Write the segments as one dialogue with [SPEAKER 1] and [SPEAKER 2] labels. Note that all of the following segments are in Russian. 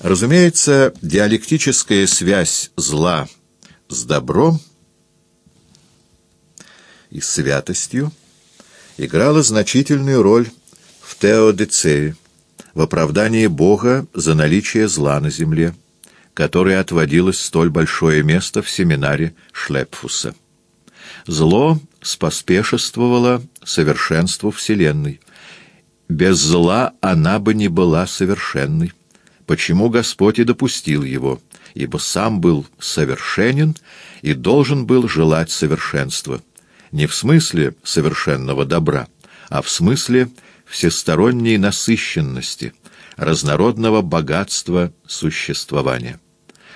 [SPEAKER 1] Разумеется, диалектическая связь зла с добром и святостью играла значительную роль в Теодицее, в оправдании Бога за наличие зла на земле, которое отводилось столь большое место в семинаре Шлепфуса. Зло споспешествовало совершенству Вселенной. Без зла она бы не была совершенной. Почему Господь и допустил его? Ибо сам был совершенен и должен был желать совершенства. Не в смысле совершенного добра, а в смысле всесторонней насыщенности, разнородного богатства существования.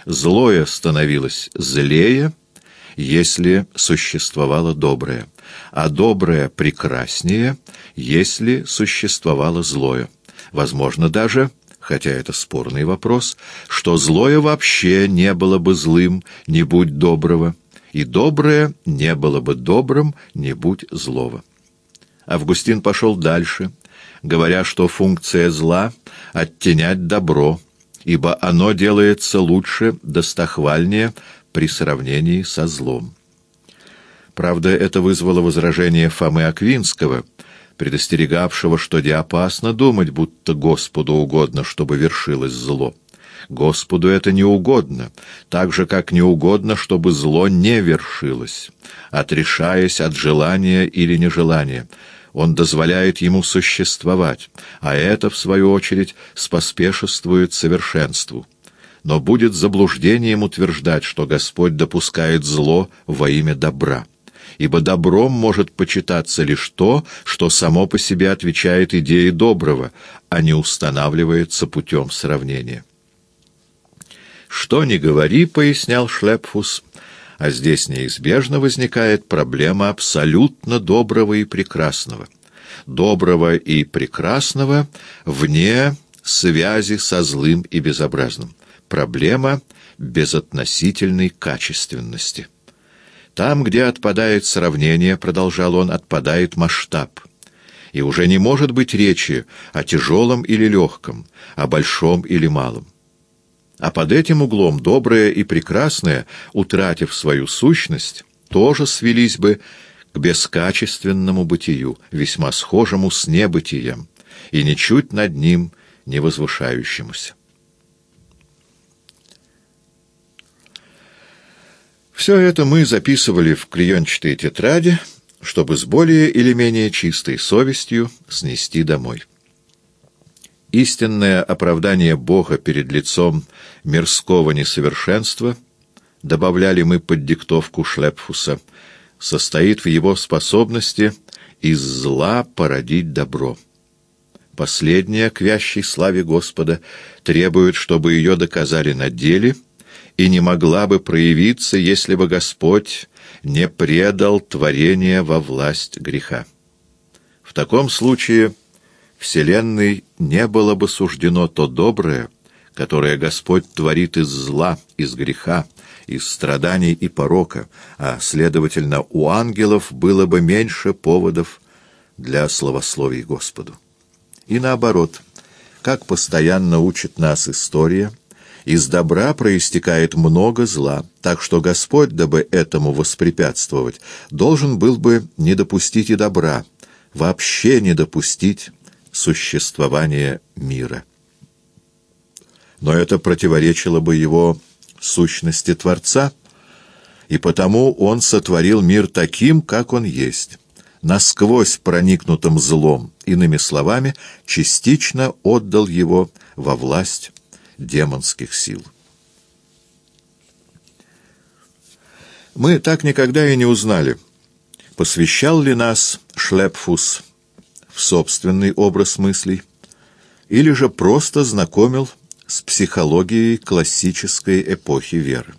[SPEAKER 1] Злое становилось злее, если существовало доброе, а доброе прекраснее, если существовало злое. Возможно даже, хотя это спорный вопрос, что злое вообще не было бы злым, не будь доброго, и доброе не было бы добрым, не будь злого. Августин пошел дальше, говоря, что функция зла — оттенять добро, ибо оно делается лучше, достохвальнее при сравнении со злом. Правда, это вызвало возражение Фомы Аквинского, предостерегавшего, что опасно думать, будто Господу угодно, чтобы вершилось зло. Господу это не угодно, так же, как не угодно, чтобы зло не вершилось, отрешаясь от желания или нежелания — он дозволяет ему существовать, а это, в свою очередь, споспешествует совершенству. Но будет заблуждением утверждать, что Господь допускает зло во имя добра, ибо добром может почитаться лишь то, что само по себе отвечает идее доброго, а не устанавливается путем сравнения. «Что ни говори», — пояснял Шлепфус, — а здесь неизбежно возникает проблема абсолютно доброго и прекрасного. Доброго и прекрасного вне связи со злым и безобразным. Проблема безотносительной качественности. Там, где отпадает сравнение, продолжал он, отпадает масштаб. И уже не может быть речи о тяжелом или легком, о большом или малом. А под этим углом доброе и прекрасное, утратив свою сущность, тоже свелись бы к бескачественному бытию, весьма схожему с небытием, и ничуть над ним не возвышающемуся. Все это мы записывали в клеенчатой тетради, чтобы с более или менее чистой совестью снести домой. Истинное оправдание Бога перед лицом мирского несовершенства, добавляли мы под диктовку Шлепфуса, состоит в его способности из зла породить добро. Последняя, к вящей славе Господа, требует, чтобы ее доказали на деле, и не могла бы проявиться, если бы Господь не предал творение во власть греха. В таком случае Вселенной не было бы суждено то доброе, которое Господь творит из зла, из греха, из страданий и порока, а, следовательно, у ангелов было бы меньше поводов для словословий Господу. И наоборот, как постоянно учит нас история, из добра проистекает много зла, так что Господь, дабы этому воспрепятствовать, должен был бы не допустить и добра, вообще не допустить существования мира. Но это противоречило бы его сущности Творца, и потому он сотворил мир таким, как он есть, насквозь проникнутым злом, иными словами, частично отдал его во власть демонских сил. Мы так никогда и не узнали, посвящал ли нас Шлепфус в собственный образ мыслей, или же просто знакомил с психологией классической эпохи веры.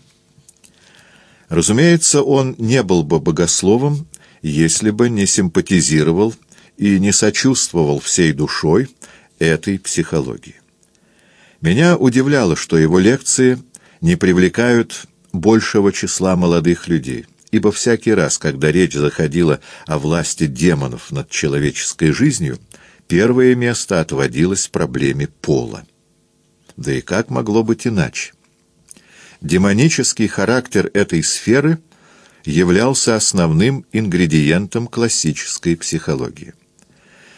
[SPEAKER 1] Разумеется, он не был бы богословом, если бы не симпатизировал и не сочувствовал всей душой этой психологии. Меня удивляло, что его лекции не привлекают большего числа молодых людей ибо всякий раз, когда речь заходила о власти демонов над человеческой жизнью, первое место отводилось проблеме пола. Да и как могло быть иначе? Демонический характер этой сферы являлся основным ингредиентом классической психологии.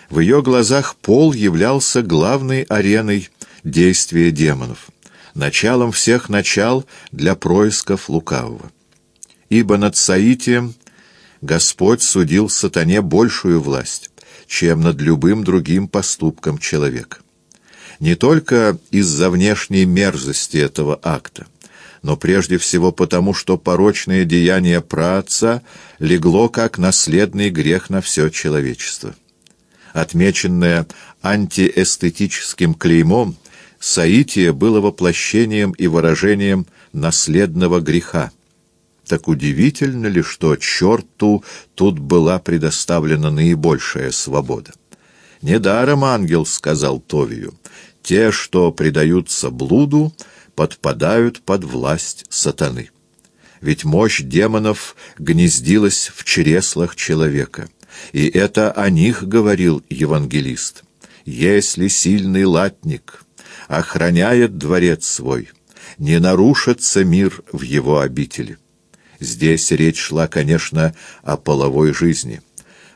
[SPEAKER 1] В ее глазах пол являлся главной ареной действия демонов, началом всех начал для происков лукавого. Ибо над Саитием Господь судил сатане большую власть, чем над любым другим поступком человека. Не только из-за внешней мерзости этого акта, но прежде всего потому, что порочное деяние праотца легло как наследный грех на все человечество. Отмеченное антиэстетическим клеймом, Саития было воплощением и выражением наследного греха. Так удивительно ли, что черту тут была предоставлена наибольшая свобода? «Недаром ангел сказал Товию, те, что предаются блуду, подпадают под власть сатаны. Ведь мощь демонов гнездилась в чреслах человека, и это о них говорил евангелист. Если сильный латник охраняет дворец свой, не нарушится мир в его обители. Здесь речь шла, конечно, о половой жизни.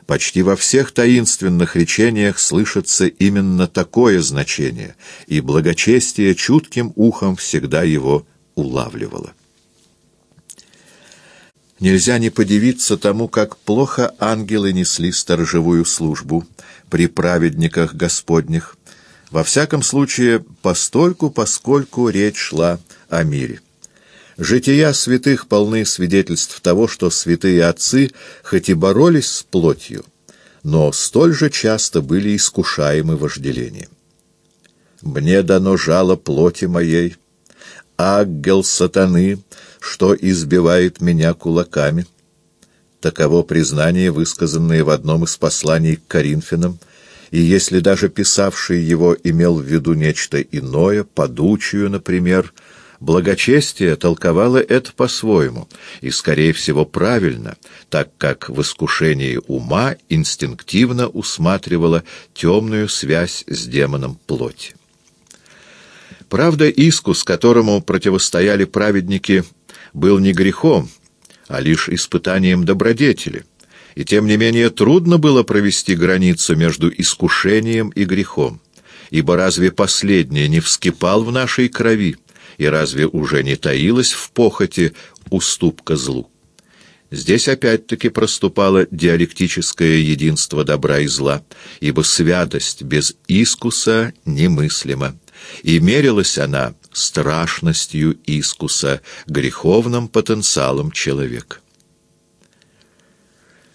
[SPEAKER 1] Почти во всех таинственных речениях слышится именно такое значение, и благочестие чутким ухом всегда его улавливало. Нельзя не подивиться тому, как плохо ангелы несли сторожевую службу при праведниках Господних, во всяком случае, постольку, поскольку речь шла о мире. Жития святых полны свидетельств того, что святые отцы хоть и боролись с плотью, но столь же часто были искушаемы вожделением. «Мне дано жало плоти моей, ангел сатаны, что избивает меня кулаками». Таково признание, высказанное в одном из посланий к Коринфянам, и если даже писавший его имел в виду нечто иное, подучию, например, — Благочестие толковало это по-своему, и, скорее всего, правильно, так как в искушении ума инстинктивно усматривало темную связь с демоном плоти. Правда, искус, которому противостояли праведники, был не грехом, а лишь испытанием добродетели, и тем не менее трудно было провести границу между искушением и грехом, ибо разве последнее не вскипал в нашей крови, и разве уже не таилась в похоти уступка злу? Здесь опять-таки проступало диалектическое единство добра и зла, ибо святость без искуса немыслима, и мерилась она страшностью искуса, греховным потенциалом человека.